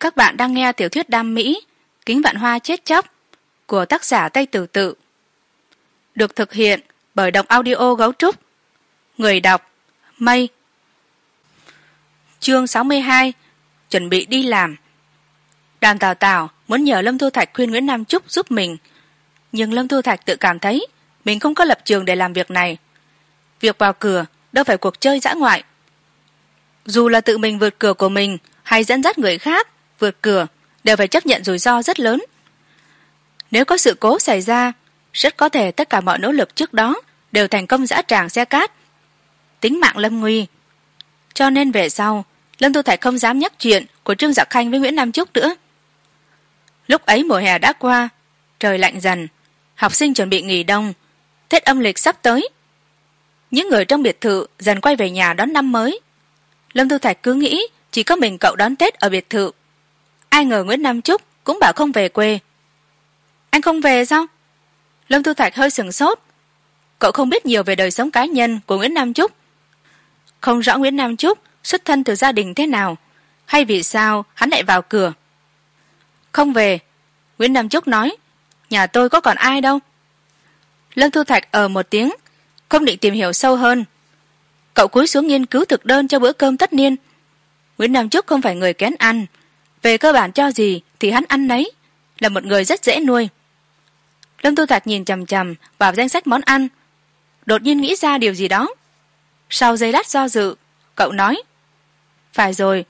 các bạn đang nghe tiểu thuyết đam mỹ, kính vạn hoa chết chóc, của tác giả tây tử tự. Được thực hiện bởi đọc audio gấu trúc. Người đọc, mây. Chương sáu mươi hai, chuẩn bị đi làm. Đoàn tào tào muốn nhờ lâm thu thạch khuyên nguyễn nam trúc giúp mình, nhưng lâm thu thạch tự cảm thấy mình không có lập trường để làm việc này. Việc vào cửa đâu phải cuộc chơi dã ngoại. Dù là tự mình vượt cửa của mình hay dẫn dắt người khác vượt cửa, đều phải chấp nhận rủi ro rất lớn. Nếu có sự cố xảy ra, rất có thể tất cả mọi nỗ lực trước đó đều thành công dã tràng xe cát. Tính mạng lâm nguy. Cho nên về sau, lâm tu thạch không dám nhắc chuyện của trương giặc khanh với nguyễn nam trúc nữa. Lúc ấy mùa hè đã qua, trời lạnh dần, học sinh chuẩn bị nghỉ đông, tết âm lịch sắp tới. Những người trong biệt thự dần quay về nhà đón năm mới. Lâm tu thạch cứ nghĩ chỉ có mình cậu đón tết ở biệt thự ai ngờ nguyễn nam trúc cũng bảo không về quê. Anh không về sao? Lâm thu thạch hơi sừng sốt. Cậu không biết nhiều về đời sống cá nhân của nguyễn nam trúc. Không rõ nguyễn nam trúc xuất thân từ gia đình thế nào, hay vì sao hắn lại vào cửa. Không về, nguyễn nam trúc nói, nhà tôi có còn ai đâu. Lâm thu thạch ở một tiếng, không định tìm hiểu sâu hơn. Cậu cúi xuống nghiên cứu thực đơn cho bữa cơm tất niên. Nguyễn nam trúc không phải người kén ăn về cơ bản cho gì thì hắn ăn nấy, là một người rất dễ nuôi. Lâm tu thạch nhìn chằm chằm vào danh sách món ăn, đột nhiên nghĩ ra điều gì đó. Sau giây lát do dự, cậu nói, phải rồi,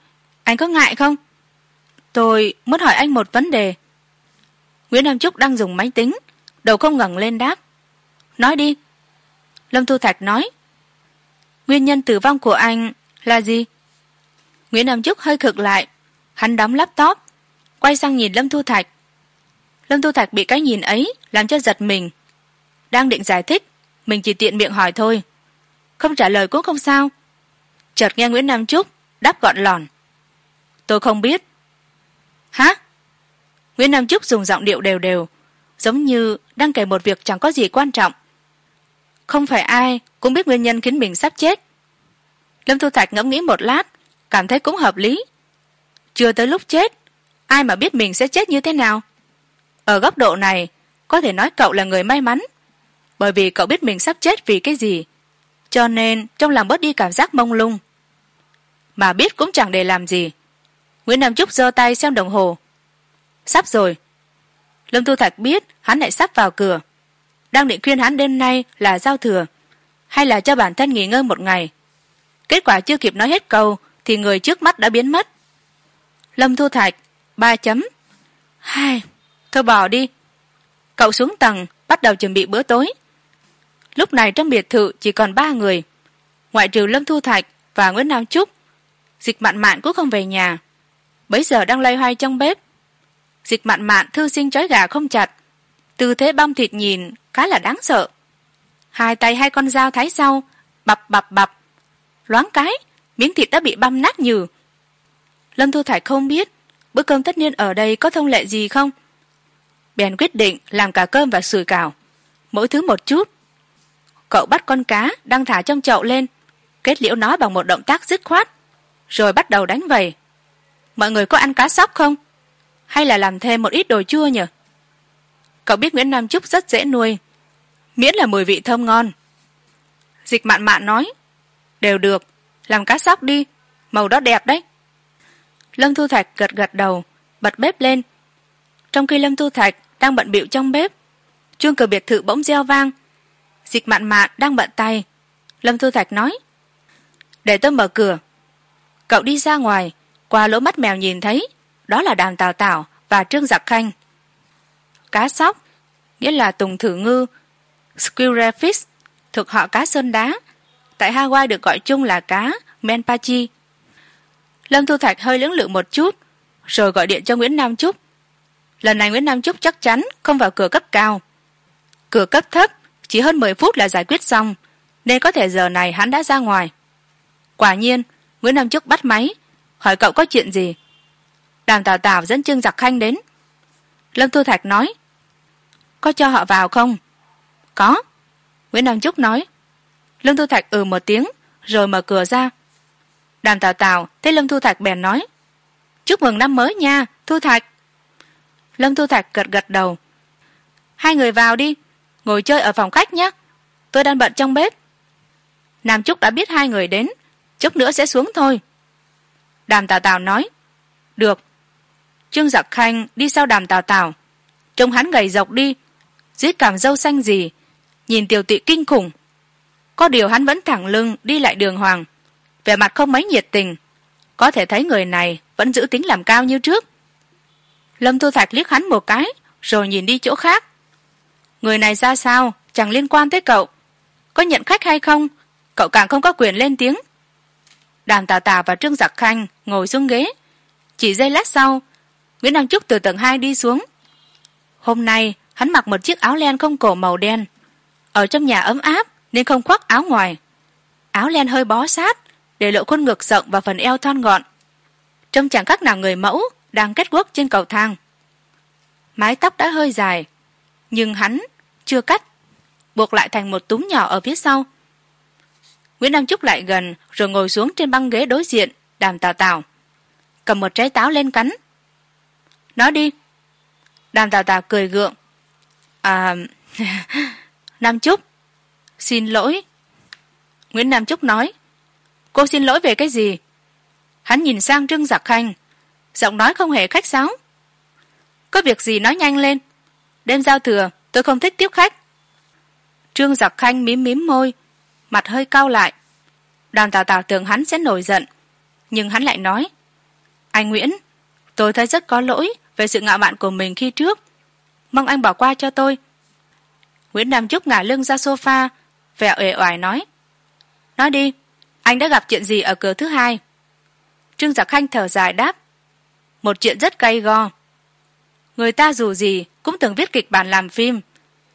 anh có ngại không? Tôi muốn hỏi anh một vấn đề. Nguyễn nam trúc đang dùng máy tính, đầu không ngẩng lên đáp, nói đi. Lâm thu thạch nói, nguyên nhân tử vong của anh là gì? Nguyễn nam trúc hơi khực lại hắn đóng laptop, quay sang nhìn lâm thu thạch. Lâm thu thạch bị cái nhìn ấy làm cho giật mình. Đang định giải thích, mình chỉ tiện miệng hỏi thôi. Không trả lời cũng không sao. Chợt nghe nguyễn nam trúc đáp gọn lòn. Tôi không biết. Hả? Nguyễn nam trúc dùng giọng điệu đều đều, giống như đang kể một việc chẳng có gì quan trọng. Không phải ai cũng biết nguyên nhân khiến mình sắp chết. Lâm thu thạch ngẫm nghĩ một lát, cảm thấy cũng hợp lý chưa tới lúc chết, ai mà biết mình sẽ chết như thế nào? Ở góc độ này, có thể nói cậu là người may mắn, bởi vì cậu biết mình sắp chết vì cái gì. Cho nên, trong lòng bớt đi cảm giác mông lung. Mà biết cũng chẳng để làm gì. Nguyễn nam trúc giơ tay xem đồng hồ. Sắp rồi. Lâm thu thạch biết hắn lại sắp vào cửa. Đang định khuyên hắn đêm nay là giao thừa, hay là cho bản thân nghỉ ngơi một ngày. Kết quả chưa kịp nói hết câu, thì người trước mắt đã biến mất lâm thu thạch, ba chấm. Hai, thôi bỏ đi. Cậu xuống tầng, bắt đầu chuẩn bị bữa tối. Lúc này trong biệt thự chỉ còn ba người, ngoại trừ lâm thu thạch và nguyễn nam trúc. Dịch mạn mạn cũng không về nhà. Bấy giờ đang loay hoay trong bếp. Dịch mạn mạn thư sinh trói gà không chặt. Tư thế băm thịt nhìn khá là đáng sợ. Hai tay hai con dao thái sau, bập bập bập. Loáng cái, miếng thịt đã bị băm nát nhừ lâm thu thải không biết bữa cơm tất niên ở đây có thông lệ gì không? Bèn quyết định làm cả cơm và sủi cảo. Mỗi thứ một chút. Cậu bắt con cá đang thả trong chậu lên, kết liễu nó bằng một động tác dứt khoát, rồi bắt đầu đánh vầy. Mọi người có ăn cá sóc không? Hay là làm thêm một ít đồ chua nhỉ? Cậu biết nguyễn nam trúc rất dễ nuôi, miễn là mùi vị thơm ngon. Dịch mạn mạn nói, đều được, làm cá sóc đi, màu đó đẹp đấy lâm thu thạch gật gật đầu, bật bếp lên. Trong khi lâm thu thạch đang bận bịu trong bếp, chuông cửa biệt thự bỗng reo vang. Dịch mạn mạn đang bận tay. Lâm thu thạch nói, để tôi mở cửa. Cậu đi ra ngoài, qua lỗ mắt mèo nhìn thấy, đó là đàm tào tảo và trương giặc khanh. Cá sóc, nghĩa là tùng thử ngư squirrelfish thuộc họ cá sơn đá. Tại hawaii được gọi chung là cá menpachi lâm thu thạch hơi lưỡng lự một chút, rồi gọi điện cho nguyễn nam trúc. Lần này nguyễn nam trúc chắc chắn không vào cửa cấp cao. Cửa cấp thấp, chỉ hơn mười phút là giải quyết xong, nên có thể giờ này hắn đã ra ngoài. Quả nhiên, nguyễn nam trúc bắt máy, hỏi cậu có chuyện gì? Đàm tào tào dẫn trương giặc khanh đến. Lâm thu thạch nói, có cho họ vào không? Có, nguyễn nam trúc nói. Lâm thu thạch ừ một tiếng, rồi mở cửa ra đàm tào tào thấy lâm thu thạch bèn nói, chúc mừng năm mới nha, thu thạch. Lâm thu thạch gật gật đầu, hai người vào đi, ngồi chơi ở phòng khách nhé, tôi đang bận trong bếp. Nam trúc đã biết hai người đến, chút nữa sẽ xuống thôi. Đàm tào tào nói, được. Trương giặc khanh đi sau đàm tào tào, trông hắn gầy dọc đi, dưới cảm dâu xanh gì, nhìn tiểu tị kinh khủng. Có điều hắn vẫn thẳng lưng đi lại đường hoàng vẻ mặt không mấy nhiệt tình, có thể thấy người này vẫn giữ tính làm cao như trước. Lâm thu thạch liếc hắn một cái, rồi nhìn đi chỗ khác. Người này ra sao, chẳng liên quan tới cậu. Có nhận khách hay không? Cậu càng không có quyền lên tiếng. Đàm tà tà và trương giặc khanh ngồi xuống ghế. Chỉ giây lát sau, nguyễn Đăng trúc từ tầng hai đi xuống. Hôm nay, hắn mặc một chiếc áo len không cổ màu đen. Ở trong nhà ấm áp, nên không khoác áo ngoài. Áo len hơi bó sát để lộ khuôn ngực rộng và phần eo thon gọn. Trông chẳng khác nào người mẫu đang kết quốc trên cầu thang. Mái tóc đã hơi dài, nhưng hắn chưa cắt, buộc lại thành một túm nhỏ ở phía sau. Nguyễn nam trúc lại gần rồi ngồi xuống trên băng ghế đối diện, đàm tào tào. Cầm một trái táo lên cắn. Nói đi. Đàm tào tào cười gượng. À nam trúc, xin lỗi. Nguyễn nam trúc nói cô xin lỗi về cái gì? Hắn nhìn sang trương giặc khanh. Giọng nói không hề khách sáo. Có việc gì nói nhanh lên. Đêm giao thừa, tôi không thích tiếp khách. Trương giặc khanh mím mím môi, mặt hơi cau lại. Đoàn tào tào tưởng hắn sẽ nổi giận, nhưng hắn lại nói, anh nguyễn, tôi thấy rất có lỗi về sự ngạo mạn của mình khi trước. Mong anh bỏ qua cho tôi. Nguyễn nam trúc ngả lưng ra s o f a vẻ uể oải nói nói đi anh đã gặp chuyện gì ở cửa thứ hai? Trương giặc khanh thở dài đáp, một chuyện rất gay go. Người ta dù gì cũng từng viết kịch bản làm phim.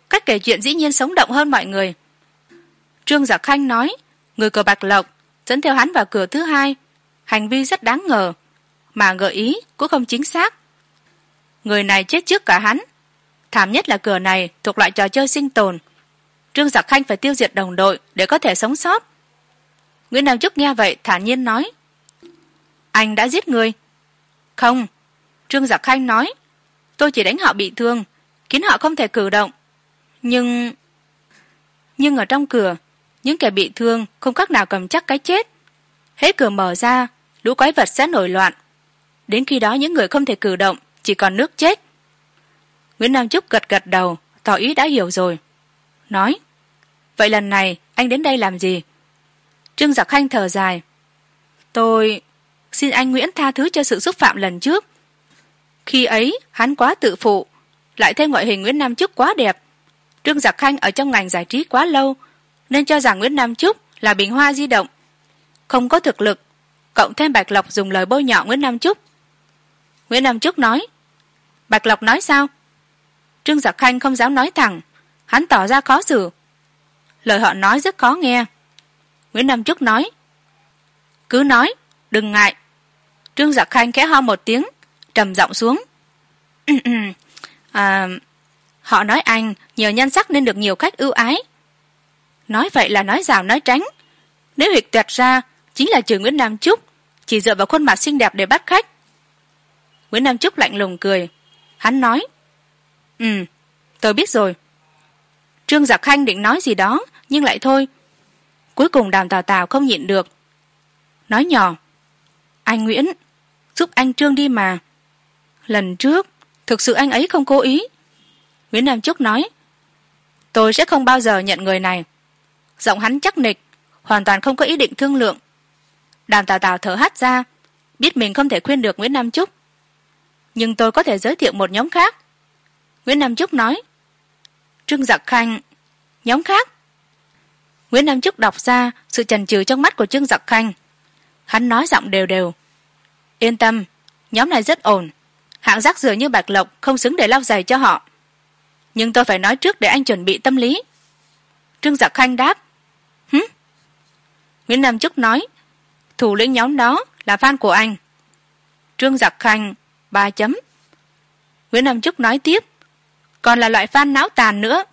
Cách kể chuyện dĩ nhiên sống động hơn mọi người. Trương giặc khanh nói, người cờ bạc lộc dẫn theo hắn vào cửa thứ hai. Hành vi rất đáng ngờ, mà gợi ý cũng không chính xác. Người này chết trước cả hắn. Thảm nhất là cửa này thuộc loại trò chơi sinh tồn. Trương giặc khanh phải tiêu diệt đồng đội để có thể sống sót nguyễn nam trúc nghe vậy, thản nhiên nói. Anh đã giết người. Không, trương giặc khanh nói. Tôi chỉ đánh họ bị thương, khiến họ không thể cử động. Nhưng nhưng ở trong cửa, những kẻ bị thương không cách nào cầm chắc cái chết. Hết cửa mở ra, lũ quái vật sẽ nổi loạn. Đến khi đó những người không thể cử động, chỉ còn nước chết. Nguyễn nam trúc gật gật đầu, tỏ ý đã hiểu rồi. Nói, vậy lần này anh đến đây làm gì? Trương giặc khanh thở dài. Tôi xin anh nguyễn tha thứ cho sự xúc phạm lần trước. Khi ấy, hắn quá tự phụ, lại thêm ngoại hình nguyễn nam trúc quá đẹp. Trương giặc khanh ở trong ngành giải trí quá lâu, nên cho rằng nguyễn nam trúc là bình hoa di động. Không có thực lực, cộng thêm bạch lộc dùng lời bôi nhọ nguyễn nam trúc nguyễn nam trúc nói, bạch lộc nói sao? Trương giặc khanh không dám nói thẳng, hắn tỏ ra khó xử. Lời họ nói rất khó nghe nguyễn nam trúc nói. Cứ nói đừng ngại. Trương giặc khanh khẽ ho một tiếng trầm giọng xuống. À, họ nói anh nhờ nhan sắc nên được nhiều khách ưu ái. Nói vậy là nói rào nói tránh. Nếu huyệt tuyệt ra chính là trừ nguyễn nam trúc chỉ dựa vào khuôn mặt xinh đẹp để bắt khách. Nguyễn nam trúc lạnh lùng cười. Hắn nói ừ tôi biết rồi. Trương giặc khanh định nói gì đó nhưng lại thôi cuối cùng đàm tào tào không nhịn được. Nói nhỏ, anh nguyễn, giúp anh trương đi mà. Lần trước, thực sự anh ấy không cố ý. Nguyễn nam trúc nói, tôi sẽ không bao giờ nhận người này. Giọng hắn chắc nịch, hoàn toàn không có ý định thương lượng. Đàm tào tào thở hắt ra, biết mình không thể khuyên được nguyễn nam trúc nhưng tôi có thể giới thiệu một nhóm khác. Nguyễn nam trúc nói, trương giặc khanh, nhóm khác nguyễn nam Chức đọc ra sự chần chừ trong mắt của trương giặc khanh. Hắn nói giọng đều đều. Yên tâm, nhóm này rất ổn. Hạng rác dường như bạc lộc không xứng để lau giày cho họ. Nhưng tôi phải nói trước để anh chuẩn bị tâm lý. Trương giặc khanh đáp. Hứ nguyễn nam Chức nói, thủ lĩnh nhóm đó là fan của anh. Trương giặc khanh ba chấm. Nguyễn nam Chức nói tiếp, còn là loại fan não tàn nữa.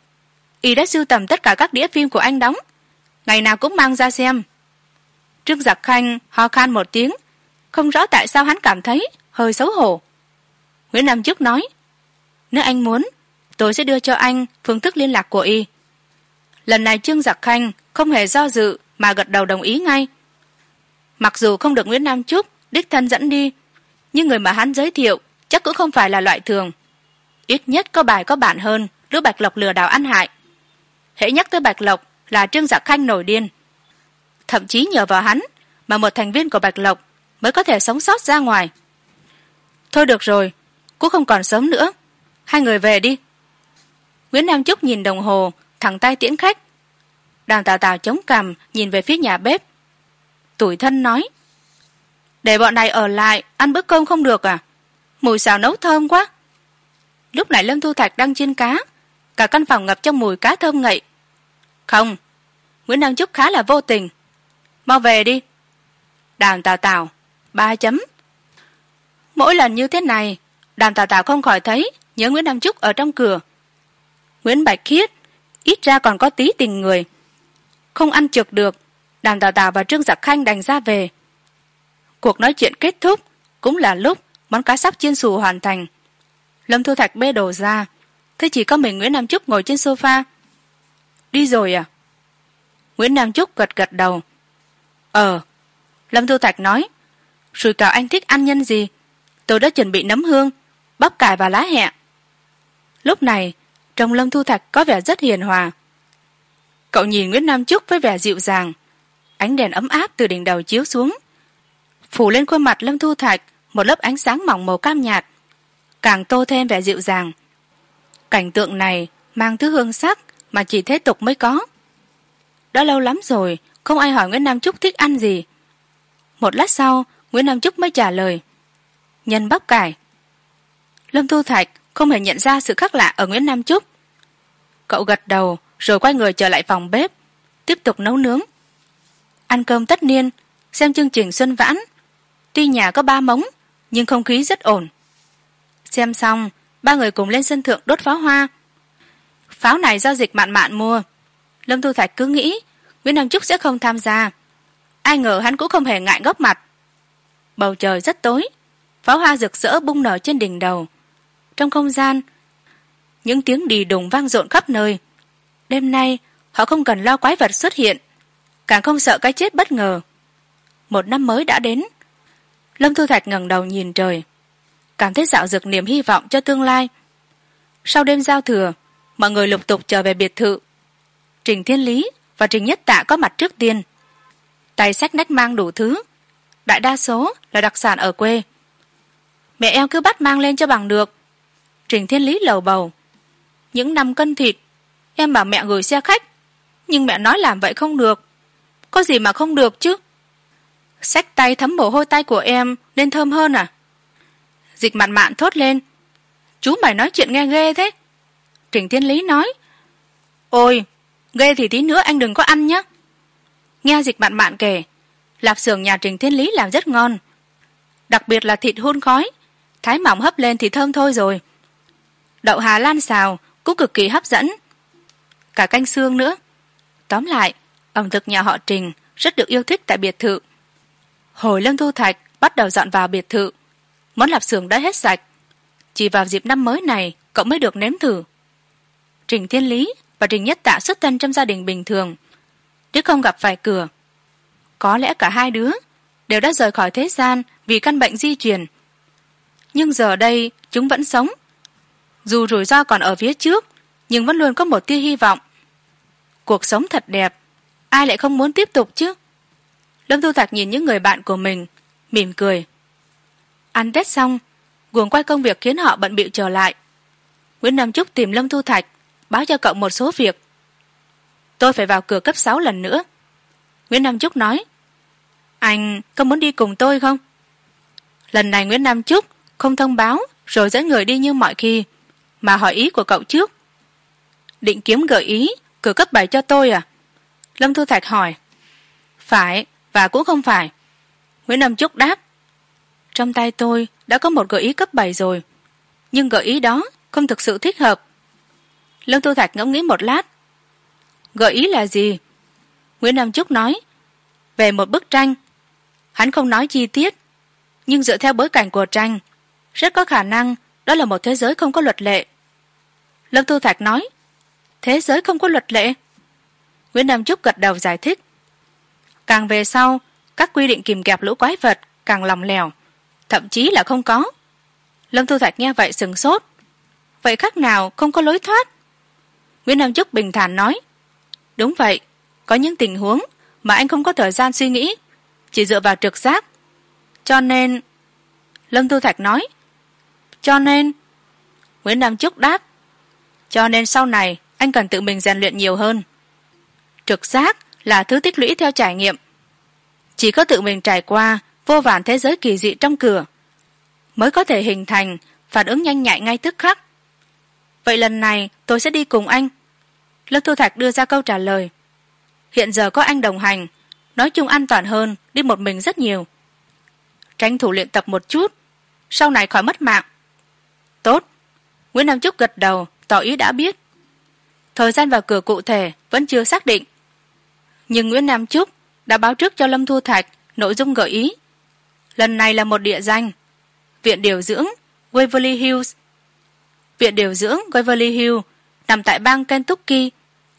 Y đã sưu tầm tất cả các đĩa phim của anh đóng ngày nào cũng mang ra xem. Trương giặc khanh, ho khan một tiếng, không rõ tại sao hắn cảm thấy hơi xấu hổ. Nguyễn nam chức nói, nếu anh muốn, tôi sẽ đưa cho anh phương thức liên lạc của y. Lần này trương giặc khanh không hề do dự mà gật đầu đồng ý ngay. Mặc dù không được nguyễn nam trúc đích thân dẫn đi, nhưng người mà hắn giới thiệu chắc cũng không phải là loại thường. Ít nhất có bài có bản hơn, lữ bạch lộc lừa đảo ăn hại. Hễ nhắc tới bạch lộc là trương giặc khanh nổi điên. Thậm chí nhờ vào hắn mà một thành viên của bạch lộc mới có thể sống sót ra ngoài. Thôi được rồi, cũng không còn sớm nữa. Hai người về đi. Nguyễn nam trúc nhìn đồng hồ, thẳng tay tiễn khách. Đàn tào tào chống cằm nhìn về phía nhà bếp. Tủi thân nói, để bọn này ở lại, ăn bữa cơm không được à? Mùi xào nấu thơm quá. Lúc này lâm thu thạch đang chiên cá, cả căn phòng ngập trong mùi cá thơm ngậy. Không nguyễn nam trúc khá là vô tình. Mau về đi. Đàm tào tào, ba chấm. Mỗi lần như thế này, Đàm tào tào không khỏi thấy nhớ nguyễn nam trúc ở trong cửa. Nguyễn bạch khiết, ít ra còn có tí tình người. Không ăn trực được, Đàm tào tào và trương giặc khanh đành ra về. Cuộc nói chuyện kết thúc cũng là lúc món cá sắp chiên xù hoàn thành. Lâm thu thạch bê đồ ra thế chỉ có mình nguyễn nam trúc ngồi trên sofa. Đi rồi à? Nguyễn nam trúc gật gật đầu. Ờ lâm thu thạch nói sùi cào anh thích ăn nhân gì? Tôi đã chuẩn bị nấm hương, bắp cải và lá hẹ. Lúc này, trông lâm thu thạch có vẻ rất hiền hòa. Cậu nhìn nguyễn nam trúc với vẻ dịu dàng, ánh đèn ấm áp từ đỉnh đầu chiếu xuống, phủ lên khuôn mặt lâm thu thạch một lớp ánh sáng mỏng màu cam nhạt, càng tô thêm vẻ dịu dàng. Cảnh tượng này mang thứ hương sắc mà chỉ thế tục mới có đã lâu lắm rồi, không ai hỏi nguyễn nam trúc thích ăn gì. Một lát sau, nguyễn nam trúc mới trả lời. Nhân bắp cải. Lâm thu thạch không hề nhận ra sự khác lạ ở nguyễn nam trúc. Cậu gật đầu, rồi quay người trở lại phòng bếp, tiếp tục nấu nướng. Ăn cơm tất niên, xem chương trình xuân vãn. Tuy nhà có ba mống, nhưng không khí rất ổn. Xem xong, ba người cùng lên sân thượng đốt pháo hoa. Pháo này do dịch mạn mạn mua lâm thu thạch cứ nghĩ, nguyễn nam trúc sẽ không tham gia. Ai ngờ hắn cũng không hề ngại góp mặt. Bầu trời rất tối, pháo hoa rực rỡ bung nở trên đỉnh đầu. Trong không gian, những tiếng đì đùng vang rộn khắp nơi. Đêm nay, họ không cần lo quái vật xuất hiện, càng không sợ cái chết bất ngờ. Một năm mới đã đến, lâm thu thạch ngẩng đầu nhìn trời, cảm thấy dạo dực niềm hy vọng cho tương lai. Sau đêm giao thừa, mọi người lục tục trở về biệt thự trình thiên lý và trình nhất tạ có mặt trước tiên. Tay sách nách mang đủ thứ. Đại đa số là đặc sản ở quê. Mẹ em cứ bắt mang lên cho bằng được. Trình thiên lý lầu bầu. Những năm cân thịt, em bảo mẹ gửi xe khách. Nhưng mẹ nói làm vậy không được. Có gì mà không được chứ? Xách tay thấm mồ hôi tay của em nên thơm hơn à? Dịch mặn mạn thốt lên. Chú mày nói chuyện nghe ghê thế. Trình thiên lý nói. Ôi ghê thì tí nữa anh đừng có ăn nhé. Nghe dịch bạn bạn kể lạp xưởng nhà trình thiên lý làm rất ngon. Đặc biệt là thịt hun khói, thái mỏng hấp lên thì thơm thôi rồi. Đậu hà lan xào cũng cực kỳ hấp dẫn. Cả canh xương nữa. Tóm lại, ẩm thực nhà họ trình rất được yêu thích tại biệt thự. Hồi lâm thu thạch bắt đầu dọn vào biệt thự. Món lạp xưởng đã hết sạch. Chỉ vào dịp năm mới này, cậu mới được nếm thử. Trình thiên lý và trình nhất tạ xuất thân trong gia đình bình thường. Chứ không gặp phải cửa. Có lẽ cả hai đứa đều đã rời khỏi thế gian vì căn bệnh di truyền. Nhưng giờ đây chúng vẫn sống. Dù rủi ro còn ở phía trước, nhưng vẫn luôn có một tia hy vọng. Cuộc sống thật đẹp, ai lại không muốn tiếp tục chứ? Lâm thu thạch nhìn những người bạn của mình, mỉm cười. Ăn tết xong, guồng quay công việc khiến họ bận bịu trở lại. Nguyễn nam trúc tìm lâm thu thạch báo cho cậu một số việc. Tôi phải vào cửa cấp sáu lần nữa. Nguyễn nam trúc nói, anh có muốn đi cùng tôi không? Lần này nguyễn nam trúc không thông báo rồi dẫn người đi như mọi khi, mà hỏi ý của cậu trước. Định kiếm gợi ý, cửa cấp bảy cho tôi à? Lâm thu thạch hỏi. Phải và cũng không phải. Nguyễn nam trúc đáp, trong tay tôi đã có một gợi ý cấp bảy rồi, nhưng gợi ý đó không thực sự thích hợp lâm thu thạch ngẫm nghĩ một lát. Gợi ý là gì? Nguyễn nam trúc nói, về một bức tranh. Hắn không nói chi tiết, nhưng dựa theo bối cảnh của tranh, rất có khả năng đó là một thế giới không có luật lệ. Lâm thu thạch nói, thế giới không có luật lệ. Nguyễn nam trúc gật đầu giải thích, càng về sau, các quy định kìm kẹp lũ quái vật càng lòng lèo thậm chí là không có. Lâm thu thạch nghe vậy sừng sốt, vậy khác nào không có lối thoát? Nguyễn nam trúc bình thản nói. Đúng vậy, có những tình huống mà anh không có thời gian suy nghĩ, chỉ dựa vào trực giác. Cho nên, lâm tu thạch nói, cho nên, nguyễn nam trúc đáp, cho nên sau này anh cần tự mình rèn luyện nhiều hơn. Trực giác là thứ tích lũy theo trải nghiệm. Chỉ có tự mình trải qua vô vàn thế giới kỳ dị trong cửa, mới có thể hình thành, phản ứng nhanh nhạy ngay tức khắc vậy lần này tôi sẽ đi cùng anh. Lâm thu thạch đưa ra câu trả lời. Hiện giờ có anh đồng hành, nói chung an toàn hơn, đi một mình rất nhiều. Tranh thủ luyện tập một chút, sau này khỏi mất mạng. Tốt. Nguyễn nam trúc gật đầu, tỏ ý đã biết. Thời gian vào cửa cụ thể vẫn chưa xác định. Nhưng nguyễn nam trúc đã báo trước cho lâm thu thạch nội dung gợi ý. Lần này là một địa danh, viện điều dưỡng waverly hills viện điều dưỡng waverly Hill, nằm tại bang kentucky,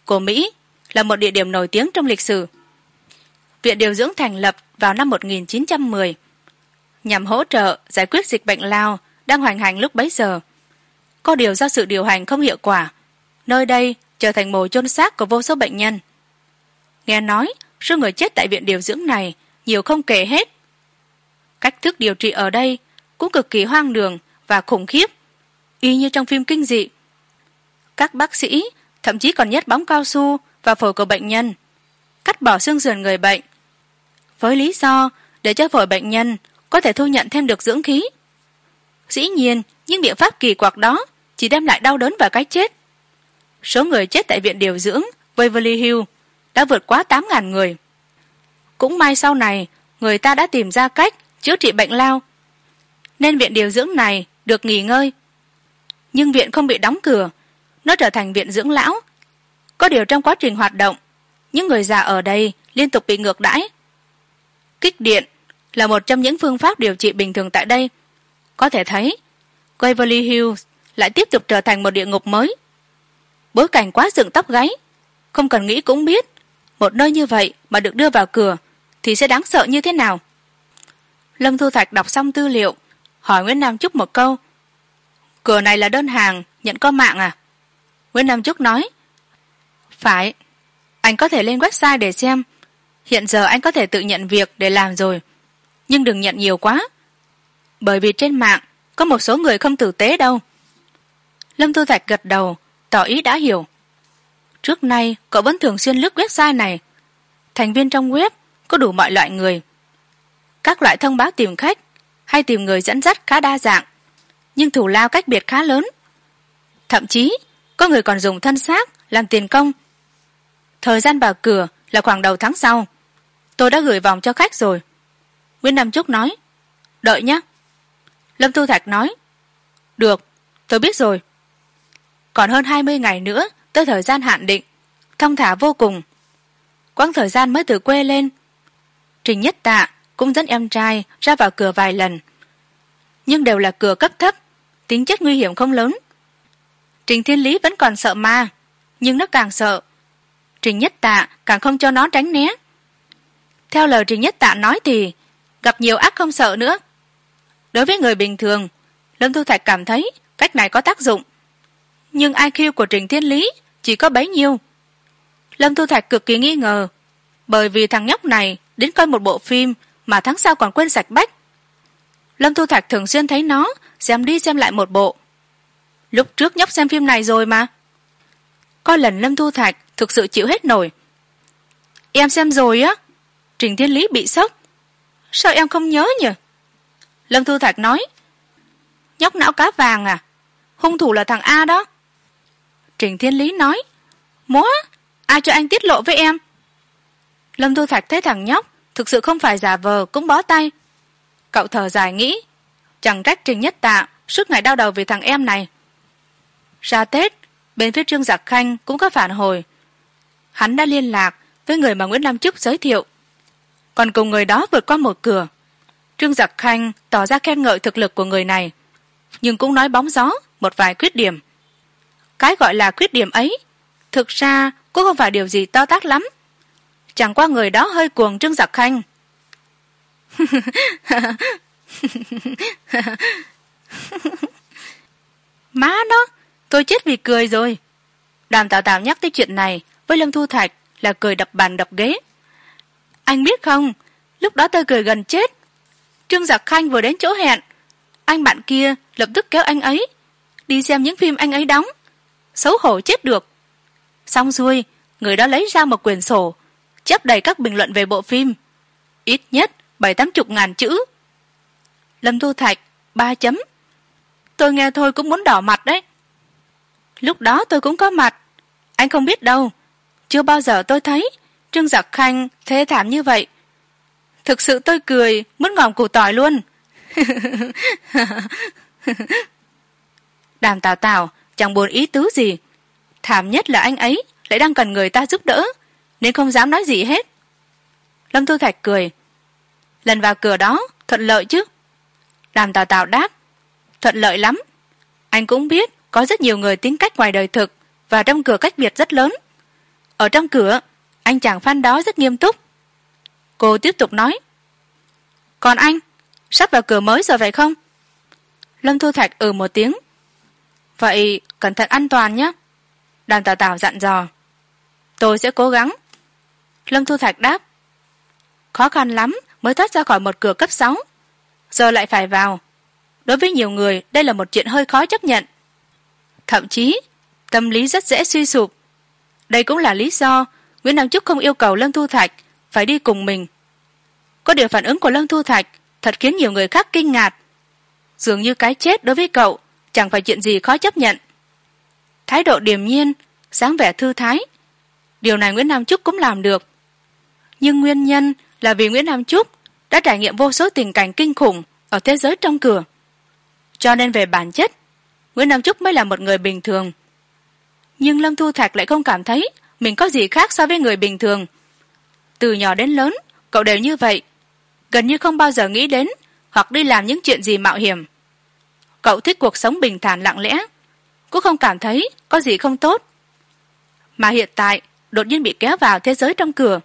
của mỹ, là một địa điểm nổi tiếng trong lịch sử. Viện điều dưỡng thành lập vào năm 1910 nhằm hỗ trợ giải quyết dịch bệnh lao đang hoành hành lúc bấy giờ. Có điều do sự điều hành không hiệu quả, nơi đây trở thành mồ chôn xác của vô số bệnh nhân. Nghe nói, số người chết tại viện điều dưỡng này nhiều không kể hết. Cách thức điều trị ở đây cũng cực kỳ hoang đường và khủng khiếp y như trong phim kinh dị. Các bác sĩ, thậm chí còn nhét bóng cao su vào phổi của bệnh nhân, cắt bỏ xương sườn người bệnh. Với lý do để cho phổi bệnh nhân có thể thu nhận thêm được dưỡng khí. Dĩ nhiên, những biện pháp kỳ quặc đó chỉ đem lại đau đớn và cái chết. Số người chết tại viện điều dưỡng waverly hill đã vượt quá tám ngàn người. Cũng may sau này, người ta đã tìm ra cách chữa trị bệnh lao, nên viện điều dưỡng này được nghỉ ngơi nhưng viện không bị đóng cửa. Nó trở thành viện dưỡng lão. Có điều trong quá trình hoạt động, những người già ở đây liên tục bị ngược đãi. Kích điện là một trong những phương pháp điều trị bình thường tại đây. Có thể thấy, waverly hills lại tiếp tục trở thành một địa ngục mới. Bối cảnh quá dựng tóc gáy, không cần nghĩ cũng biết, một nơi như vậy mà được đưa vào cửa thì sẽ đáng sợ như thế nào? Lâm thu thạch đọc xong tư liệu, hỏi nguyễn nam trúc một câu cửa này là đơn hàng, nhận có mạng à? Nguyễn nam trúc nói. Phải, anh có thể lên website để xem. Hiện giờ anh có thể tự nhận việc để làm rồi. Nhưng đừng nhận nhiều quá. Bởi vì trên mạng, có một số người không tử tế đâu. Lâm thu thạch gật đầu, tỏ ý đã hiểu. Trước nay, cậu vẫn thường xuyên lướt website này. Thành viên trong web có đủ mọi loại người. Các loại thông báo tìm khách hay tìm người dẫn dắt khá đa dạng nhưng thủ lao cách biệt khá lớn. Thậm chí, có người còn dùng thân xác làm tiền công. Thời gian vào cửa là khoảng đầu tháng sau. Tôi đã gửi vòng cho khách rồi. Nguyễn nam trúc nói, đợi nhé lâm thu thạch nói, được, tôi biết rồi. Còn hơn hai mươi ngày nữa tới thời gian hạn định thông thả vô cùng. Quãng thời gian mới từ quê lên, trình nhất tạ cũng dẫn em trai ra vào cửa vài lần. Nhưng đều là cửa cấp thấp tính chất nguy hiểm không lớn. Trình thiên lý vẫn còn sợ ma, nhưng nó càng sợ. Trình nhất tạ càng không cho nó tránh né. Theo lời trình nhất tạ nói thì, gặp nhiều ác không sợ nữa. Đối với người bình thường, lâm thu thạch cảm thấy cách này có tác dụng. Nhưng iq của trình thiên lý chỉ có bấy nhiêu. Lâm thu thạch cực kỳ nghi ngờ, bởi vì thằng nhóc này đến coi một bộ phim mà tháng sau còn quên sạch bách lâm thu thạch thường xuyên thấy nó, xem đi xem lại một bộ. Lúc trước nhóc xem phim này rồi mà. Có lần lâm thu thạch thực sự chịu hết nổi. Em xem rồi á, trình thiên lý bị sốc. Sao em không nhớ nhỉ? Lâm thu thạch nói, nhóc não cá vàng à hung thủ là thằng a đó. Trình thiên lý nói, múa, ai cho anh tiết lộ với em? Lâm thu thạch thấy thằng nhóc thực sự không phải giả vờ, cũng bó tay cậu thở dài nghĩ, chẳng trách trình nhất tạ, suốt ngày đau đầu vì thằng em này. Ra tết, bên phía trương giặc khanh cũng có phản hồi. Hắn đã liên lạc với người mà nguyễn nam trúc giới thiệu. Còn cùng người đó vượt qua một cửa. Trương giặc khanh tỏ ra khen ngợi thực lực của người này, nhưng cũng nói bóng gió một vài khuyết điểm. Cái gọi là khuyết điểm ấy, thực ra cũng không phải điều gì to tát lắm. Chẳng qua người đó hơi cuồng trương giặc khanh. má nó, tôi chết vì cười rồi. Đàm Tào Tào nhắc tới chuyện này với lâm thu thạch là cười đập bàn đập ghế. Anh biết không, lúc đó tôi cười gần chết. Trương giặc khanh vừa đến chỗ hẹn, anh bạn kia lập tức kéo anh ấy, đi xem những phim anh ấy đóng. Xấu hổ chết được. Xong xuôi, người đó lấy ra một quyển sổ, chép đầy các bình luận về bộ phim. Ít nhất bảy tám chục ngàn chữ. Lâm thu thạch, ba chấm. Tôi nghe thôi cũng muốn đỏ mặt đấy. Lúc đó tôi cũng có mặt. Anh không biết đâu. Chưa bao giờ tôi thấy trương giặc khanh thế thảm như vậy. Thực sự tôi cười, muốn ngòm củ tỏi luôn. Đàm tào tào, chẳng buồn ý tứ gì. Thảm nhất là anh ấy lại đang cần người ta giúp đỡ, nên không dám nói gì hết. Lâm thu thạch cười lần vào cửa đó, thuận lợi chứ? Đàm tào tào đáp, thuận lợi lắm. Anh cũng biết có rất nhiều người tính cách ngoài đời thực và trong cửa cách biệt rất lớn. Ở trong cửa, anh chàng phan đó rất nghiêm túc. Cô tiếp tục nói, còn anh, sắp vào cửa mới rồi phải không? Lâm thu thạch ừ một tiếng, vậy cẩn thận an toàn nhé. Đàn tào tào dặn dò, tôi sẽ cố gắng. Lâm thu thạch đáp, khó khăn lắm mới thoát ra khỏi một cửa cấp sáu giờ lại phải vào. Đối với nhiều người, đây là một chuyện hơi khó chấp nhận. Thậm chí, tâm lý rất dễ suy sụp. Đây cũng là lý do nguyễn nam trúc không yêu cầu lâm thu thạch phải đi cùng mình. Có điều phản ứng của lâm thu thạch thật khiến nhiều người khác kinh ngạc. Dường như cái chết đối với cậu chẳng phải chuyện gì khó chấp nhận. Thái độ điềm nhiên, sáng vẻ thư thái. Điều này nguyễn nam trúc cũng làm được. Nhưng nguyên nhân là vì nguyễn nam trúc đã trải nghiệm vô số tình cảnh kinh khủng ở thế giới trong cửa. Cho nên về bản chất, nguyễn nam trúc mới là một người bình thường. Nhưng lâm thu thạch lại không cảm thấy mình có gì khác so với người bình thường. Từ nhỏ đến lớn, cậu đều như vậy. Gần như không bao giờ nghĩ đến hoặc đi làm những chuyện gì mạo hiểm. Cậu thích cuộc sống bình thản lặng lẽ, cũng không cảm thấy có gì không tốt. Mà hiện tại, đột nhiên bị kéo vào thế giới trong cửa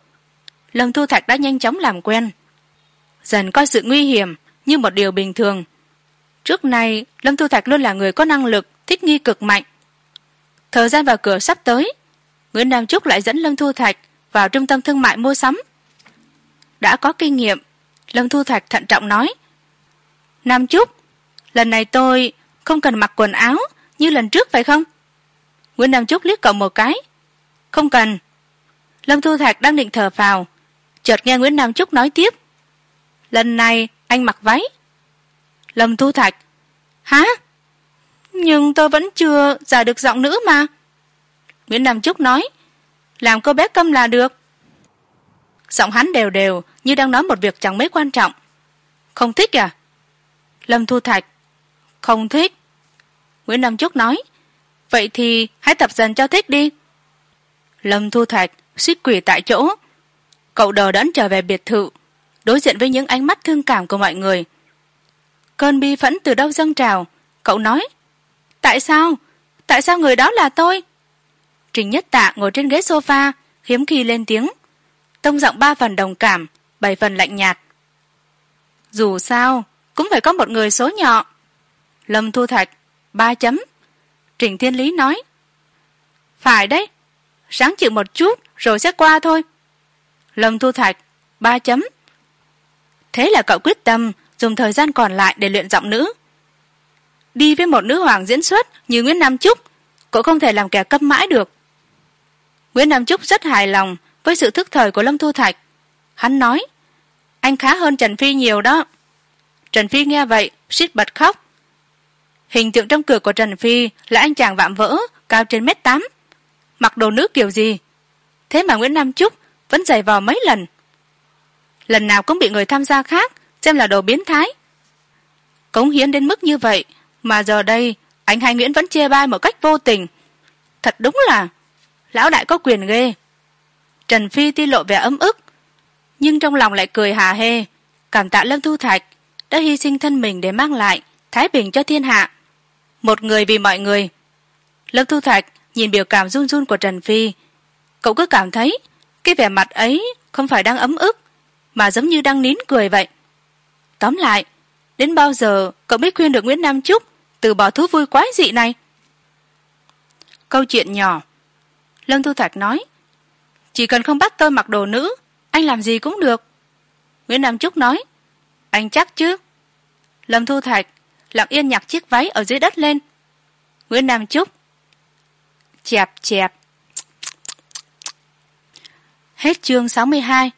lâm thu thạch đã nhanh chóng làm quen. Dần coi sự nguy hiểm, như một điều bình thường. Trước nay, lâm thu thạch luôn là người có năng lực, thích nghi cực mạnh. Thời gian vào cửa sắp tới, nguyễn nam trúc lại dẫn lâm thu thạch vào trung tâm thương mại mua sắm. Đã có kinh nghiệm, lâm thu thạch thận trọng nói, nam trúc, lần này tôi không cần mặc quần áo như lần trước phải không? Nguyễn nam trúc liếc cậu một cái, không cần. Lâm thu thạch đang định thở vào chợt nghe nguyễn nam trúc nói tiếp. Lần này anh mặc váy. Lâm thu thạch. Hả? Nhưng tôi vẫn chưa giả được giọng nữ mà. Nguyễn nam trúc nói. Làm cô bé câm là được. Giọng hắn đều đều như đang nói một việc chẳng mấy quan trọng. Không thích à? Lâm thu thạch. Không thích. Nguyễn nam trúc nói. Vậy thì hãy tập dần cho thích đi. Lâm thu thạch suýt quỷ tại chỗ cậu đờ đẫn trở về biệt thự, đối diện với những ánh mắt thương cảm của mọi người. Cơn bi phẫn từ đâu dâng trào? Cậu nói, tại sao? Tại sao người đó là tôi? Trình nhất tạ ngồi trên ghế s o f a hiếm khi lên tiếng. Tông giọng ba phần đồng cảm, bảy phần lạnh nhạt. Dù sao, cũng phải có một người số nhọ lâm thu thạch, ba chấm. Trình thiên lý nói, phải đấy, sáng chịu một chút rồi sẽ qua thôi lâm thu thạch, ba chấm. Thế là cậu quyết tâm dùng thời gian còn lại để luyện giọng nữ. Đi với một nữ hoàng diễn xuất như nguyễn nam trúc cậu không thể làm kẻ cấp mãi được. Nguyễn nam trúc rất hài lòng với sự thức thời của lâm thu thạch. Hắn nói, anh khá hơn trần phi nhiều đó. Trần phi nghe vậy, suýt bật khóc. Hình tượng trong cửa của trần phi là anh chàng vạm vỡ, cao trên mét tám. Mặc đồ nữ kiểu gì? Thế mà nguyễn nam trúc vẫn giày vò mấy lần. Lần nào cũng bị người tham gia khác, xem là đồ biến thái. Cống hiến đến mức như vậy, mà giờ đây, anh hai nguyễn vẫn chê bai một cách vô tình. Thật đúng là, lão đại có quyền ghê. Trần phi ti lộ vẻ ấm ức, nhưng trong lòng lại cười hà hê. Cảm tạ lâm thu thạch đã hy sinh thân mình để mang lại thái bình cho thiên hạ. Một người vì mọi người. Lâm thu thạch nhìn biểu cảm run run của trần phi. Cậu cứ cảm thấy cái vẻ mặt ấy không phải đang ấm ức, mà giống như đang nín cười vậy. Tóm lại, đến bao giờ cậu mới khuyên được nguyễn nam trúc từ bỏ thú vui quái dị này? Câu chuyện nhỏ. Lâm thu thạch nói, chỉ cần không bắt tôi mặc đồ nữ, anh làm gì cũng được. Nguyễn nam trúc nói, anh chắc chứ? Lâm thu thạch lặng yên nhặt chiếc váy ở dưới đất lên. Nguyễn nam trúc, chẹp chẹp hết chương sáu mươi hai.